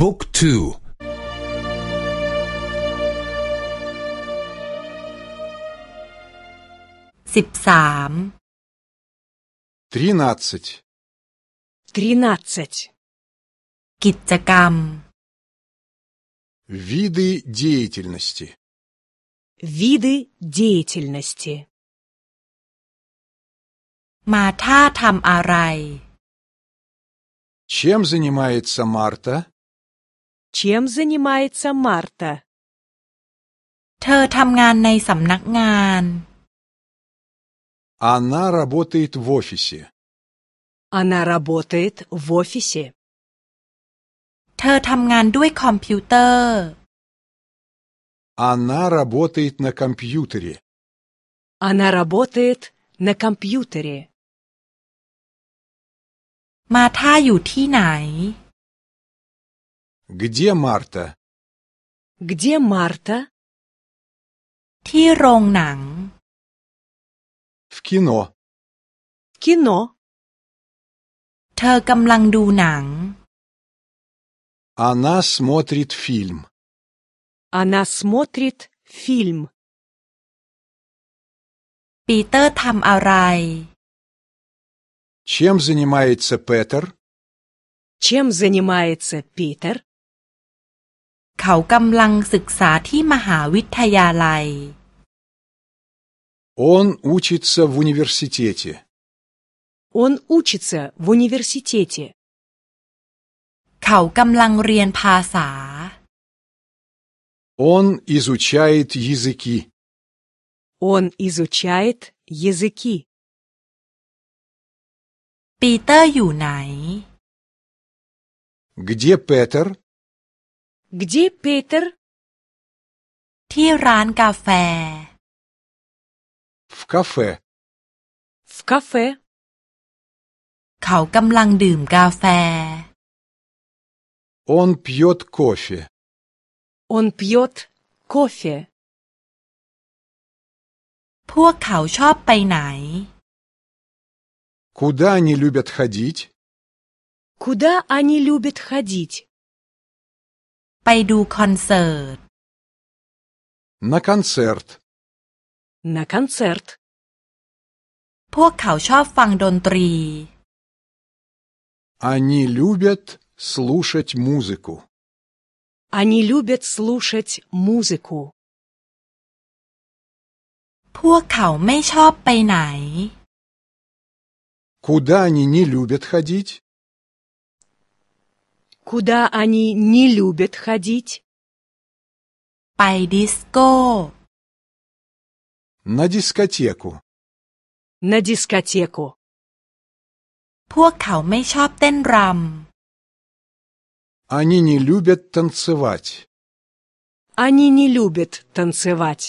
บุ๊กทูสิบสาม тринадцать, тринадцать. กิจกรรม виды деятельности, Виды деятельности. มาท่าทำอะไร чем занимается Марта, Чем занимается Марта? เธอทำงานในสำนักงาน она работает в офисе, Она работает в офисе. เธอทำงานด้วยคอมพิวเตอร์ она работает на компьютере, Она работает на компьютере. มาท่าอยู่ที่ไหน где Марта, Где Марта? ที่โรงหนัง в кино, В кино. เธอกำลังดูหนัง она смотрит фильм, Она смотрит фильм. ปีเตอร์ทำอะไร чем занимается Петер, Чем занимается Питер? เขากำลังศึกษาที่มหาวิทยาลัย он учится в университете, Он учится в университете. เขากำลังเรียนภาษา он изучает языки, Он изучает языки. ปีเตอร์อยู่ไหน где Петер, Где Питер? ที่ร้านกาแฟ в кафе, В кафе. เขากำลังดื่มกาแฟ он пьет кофе, Он пьет кофе. พวกเขาชอบไปไหน куда они любят ходить, Куда они любят ходить? ไปดูคอนเสิร์ต на концерт, На концерт. พวกเขาชอบฟังดนตรี они любят слушать музыку. Они любят слушать музыку. พวกเขาไม่ชอบไปไหน Куда они не любят ходить? Куда они не любят ходить? ไปดิสโก้ На дискотеку. На дискотеку. พวกเขาไม่ชอบเต้นร Они не любят танцевать. Они не любят танцевать.